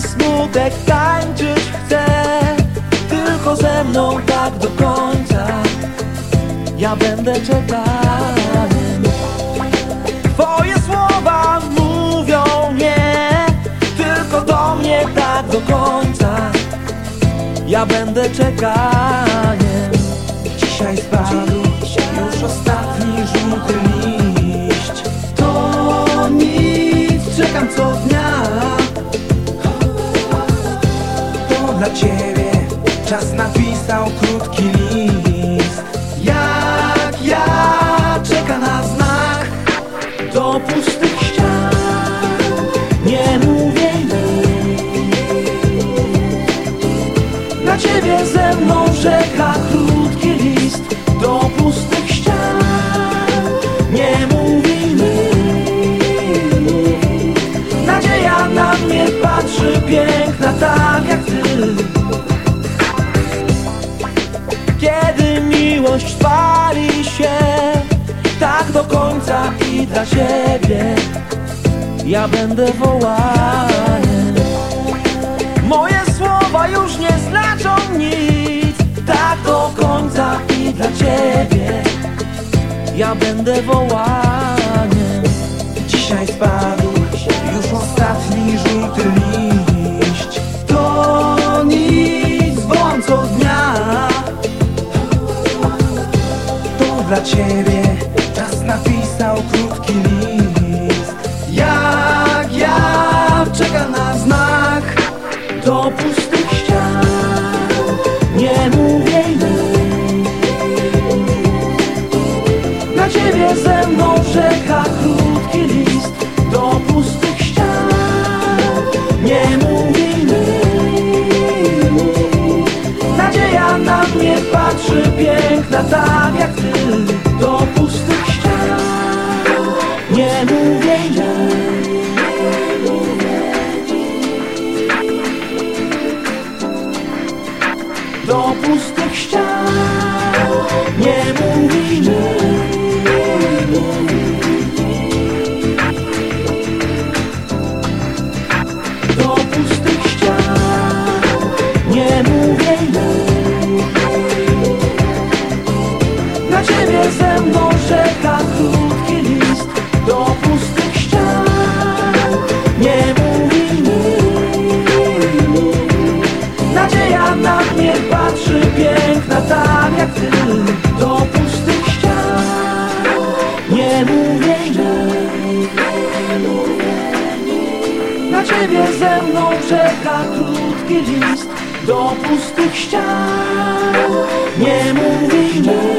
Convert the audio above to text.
że tańczyć chcę Tylko ze mną tak do końca. Ja będę czekanym Twoje słowa mówią nie Tylko do mnie tak do końca. Ja będę czekaniem Dzisiaj spadł ciebie. Czas napisał krótki pali się Tak do końca i dla ciebie Ja będę wołany Moje słowa już nie znaczą nic Tak do końca i dla ciebie. Ja będę wołany Dzisiaj spadł dla ciebie. Czas napisał krótki list. Jak ja czeka na znak do pustych ścian? Nie mówię nic Na ciebie ze mną czeka krótki list do pustych ścian. Nie mówię nic Nadzieja na mnie patrzy piękna tak jak ty do ciebie ze mną czeka krótki list do pustych ścian. Nie mówisz mu.